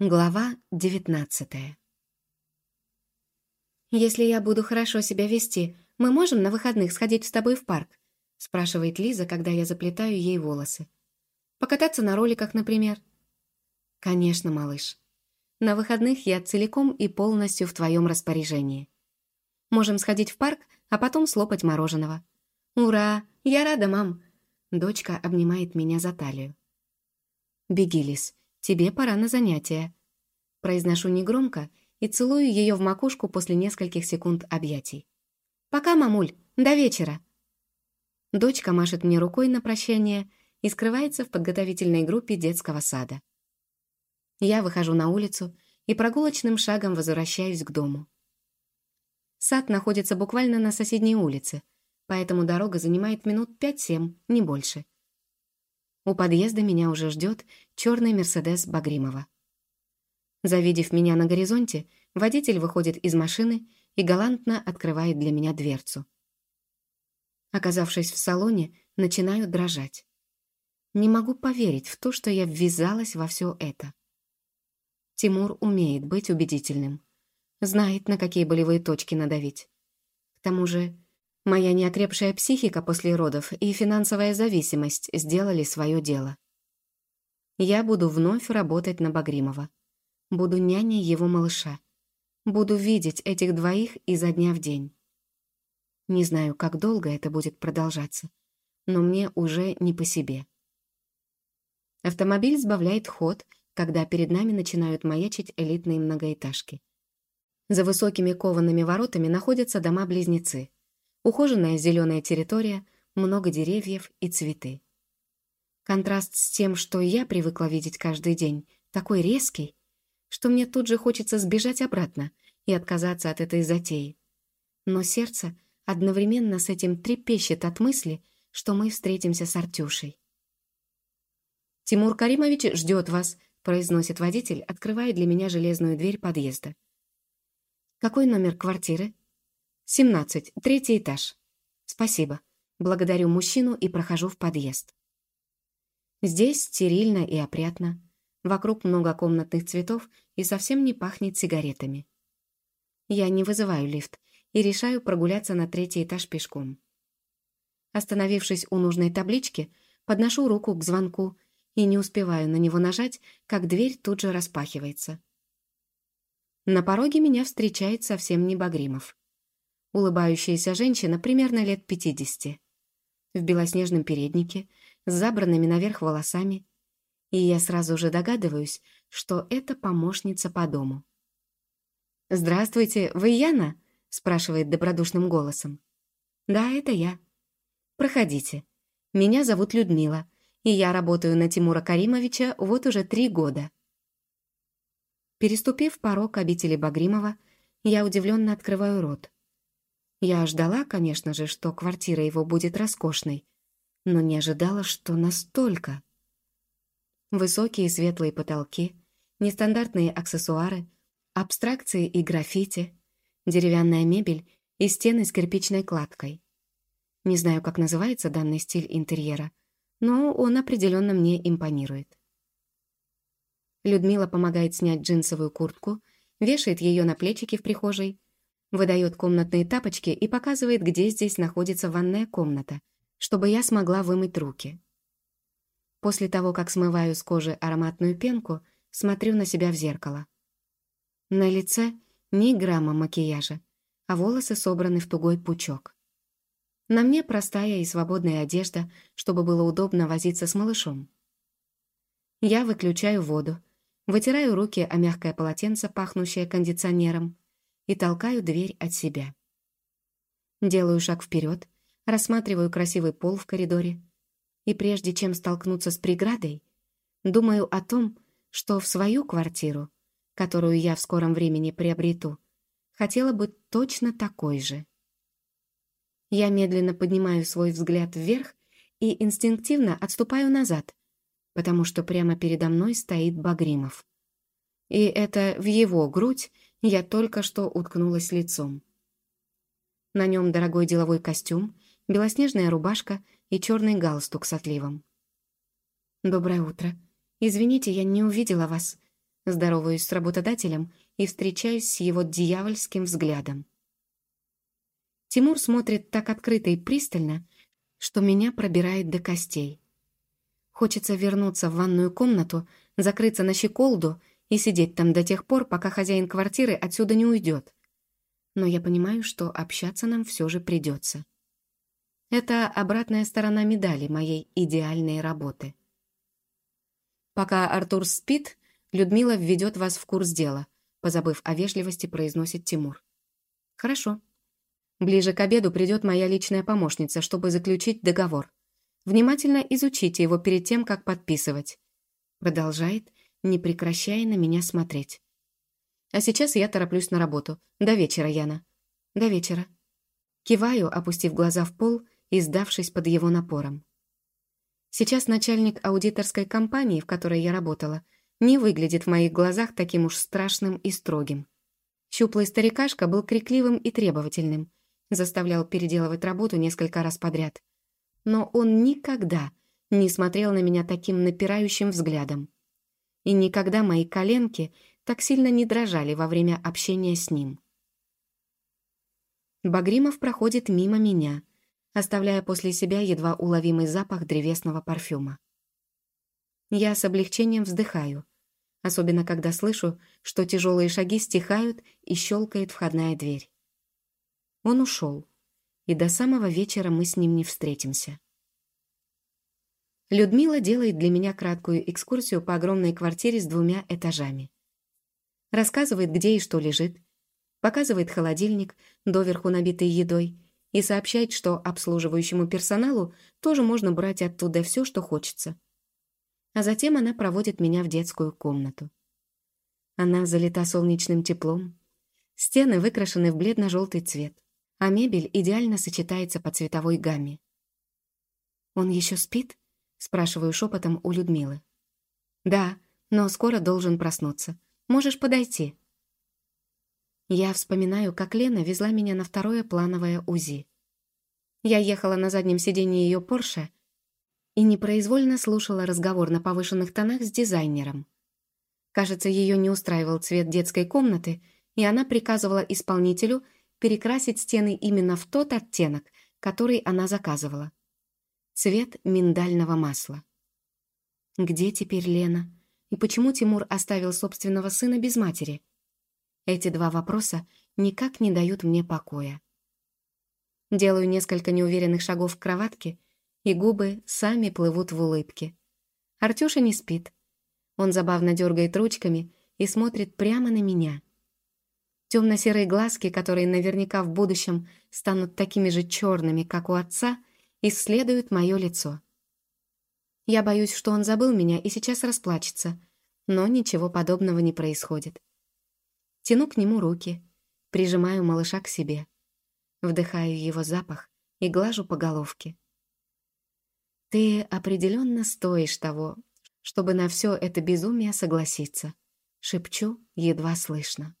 Глава девятнадцатая «Если я буду хорошо себя вести, мы можем на выходных сходить с тобой в парк?» спрашивает Лиза, когда я заплетаю ей волосы. «Покататься на роликах, например?» «Конечно, малыш. На выходных я целиком и полностью в твоем распоряжении. Можем сходить в парк, а потом слопать мороженого. Ура! Я рада, мам!» Дочка обнимает меня за талию. «Беги, Лиз, тебе пора на занятия». Произношу негромко и целую ее в макушку после нескольких секунд объятий. «Пока, мамуль, до вечера». Дочка машет мне рукой на прощание и скрывается в подготовительной группе детского сада. Я выхожу на улицу и прогулочным шагом возвращаюсь к дому. Сад находится буквально на соседней улице, поэтому дорога занимает минут пять-семь, не больше. У подъезда меня уже ждет черный «Мерседес» Багримова. Завидев меня на горизонте, водитель выходит из машины и галантно открывает для меня дверцу. Оказавшись в салоне, начинаю дрожать. Не могу поверить в то, что я ввязалась во все это. Тимур умеет быть убедительным. Знает, на какие болевые точки надавить. К тому же Моя неокрепшая психика после родов и финансовая зависимость сделали свое дело. Я буду вновь работать на Багримова. Буду няней его малыша. Буду видеть этих двоих изо дня в день. Не знаю, как долго это будет продолжаться, но мне уже не по себе. Автомобиль сбавляет ход, когда перед нами начинают маячить элитные многоэтажки. За высокими коваными воротами находятся дома-близнецы — Ухоженная зеленая территория, много деревьев и цветы. Контраст с тем, что я привыкла видеть каждый день, такой резкий, что мне тут же хочется сбежать обратно и отказаться от этой затеи. Но сердце одновременно с этим трепещет от мысли, что мы встретимся с Артюшей. «Тимур Каримович ждет вас», — произносит водитель, открывая для меня железную дверь подъезда. «Какой номер квартиры?» «Семнадцать, третий этаж». «Спасибо». Благодарю мужчину и прохожу в подъезд. Здесь стерильно и опрятно. Вокруг много комнатных цветов и совсем не пахнет сигаретами. Я не вызываю лифт и решаю прогуляться на третий этаж пешком. Остановившись у нужной таблички, подношу руку к звонку и не успеваю на него нажать, как дверь тут же распахивается. На пороге меня встречает совсем не Багримов улыбающаяся женщина примерно лет 50, в белоснежном переднике, с забранными наверх волосами, и я сразу же догадываюсь, что это помощница по дому. «Здравствуйте, вы Яна?» — спрашивает добродушным голосом. «Да, это я. Проходите. Меня зовут Людмила, и я работаю на Тимура Каримовича вот уже три года». Переступив порог обители Багримова, я удивленно открываю рот. Я ждала, конечно же, что квартира его будет роскошной, но не ожидала, что настолько. Высокие светлые потолки, нестандартные аксессуары, абстракции и граффити, деревянная мебель и стены с кирпичной кладкой. Не знаю, как называется данный стиль интерьера, но он определенно мне импонирует. Людмила помогает снять джинсовую куртку, вешает ее на плечики в прихожей выдает комнатные тапочки и показывает, где здесь находится ванная комната, чтобы я смогла вымыть руки. После того, как смываю с кожи ароматную пенку, смотрю на себя в зеркало. На лице ни грамма макияжа, а волосы собраны в тугой пучок. На мне простая и свободная одежда, чтобы было удобно возиться с малышом. Я выключаю воду, вытираю руки о мягкое полотенце, пахнущее кондиционером, и толкаю дверь от себя. Делаю шаг вперед, рассматриваю красивый пол в коридоре и прежде чем столкнуться с преградой, думаю о том, что в свою квартиру, которую я в скором времени приобрету, хотела бы точно такой же. Я медленно поднимаю свой взгляд вверх и инстинктивно отступаю назад, потому что прямо передо мной стоит Багримов. И это в его грудь я только что уткнулась лицом. На нем дорогой деловой костюм, белоснежная рубашка и черный галстук с отливом. «Доброе утро. Извините, я не увидела вас». Здороваюсь с работодателем и встречаюсь с его дьявольским взглядом. Тимур смотрит так открыто и пристально, что меня пробирает до костей. Хочется вернуться в ванную комнату, закрыться на щеколду и сидеть там до тех пор, пока хозяин квартиры отсюда не уйдет. Но я понимаю, что общаться нам все же придется. Это обратная сторона медали моей идеальной работы. Пока Артур спит, Людмила введет вас в курс дела, позабыв о вежливости, произносит Тимур. Хорошо. Ближе к обеду придет моя личная помощница, чтобы заключить договор. Внимательно изучите его перед тем, как подписывать. Продолжает, не прекращая на меня смотреть. А сейчас я тороплюсь на работу. До вечера, Яна. До вечера. Киваю, опустив глаза в пол и сдавшись под его напором. Сейчас начальник аудиторской компании, в которой я работала, не выглядит в моих глазах таким уж страшным и строгим. Щуплый старикашка был крикливым и требовательным, заставлял переделывать работу несколько раз подряд. Но он никогда не смотрел на меня таким напирающим взглядом. И никогда мои коленки так сильно не дрожали во время общения с ним. Багримов проходит мимо меня, оставляя после себя едва уловимый запах древесного парфюма. Я с облегчением вздыхаю, особенно когда слышу, что тяжелые шаги стихают и щелкает входная дверь. Он ушел, и до самого вечера мы с ним не встретимся. Людмила делает для меня краткую экскурсию по огромной квартире с двумя этажами. Рассказывает, где и что лежит, показывает холодильник, доверху набитый едой, и сообщает, что обслуживающему персоналу тоже можно брать оттуда все, что хочется. А затем она проводит меня в детскую комнату. Она залита солнечным теплом, стены выкрашены в бледно-желтый цвет, а мебель идеально сочетается по цветовой гамме. «Он еще спит?» — спрашиваю шепотом у Людмилы. «Да, но скоро должен проснуться. Можешь подойти». Я вспоминаю, как Лена везла меня на второе плановое УЗИ. Я ехала на заднем сиденье ее Порше и непроизвольно слушала разговор на повышенных тонах с дизайнером. Кажется, ее не устраивал цвет детской комнаты, и она приказывала исполнителю перекрасить стены именно в тот оттенок, который она заказывала. Цвет миндального масла. Где теперь Лена? И почему Тимур оставил собственного сына без матери? Эти два вопроса никак не дают мне покоя. Делаю несколько неуверенных шагов к кроватке, и губы сами плывут в улыбке. Артюша не спит. Он забавно дергает ручками и смотрит прямо на меня. Темно-серые глазки, которые наверняка в будущем станут такими же черными, как у отца, исследуют мое лицо. Я боюсь, что он забыл меня и сейчас расплачется, но ничего подобного не происходит. Тяну к нему руки, прижимаю малыша к себе, вдыхаю его запах и глажу по головке. «Ты определенно стоишь того, чтобы на все это безумие согласиться», — шепчу едва слышно.